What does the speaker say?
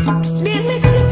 Be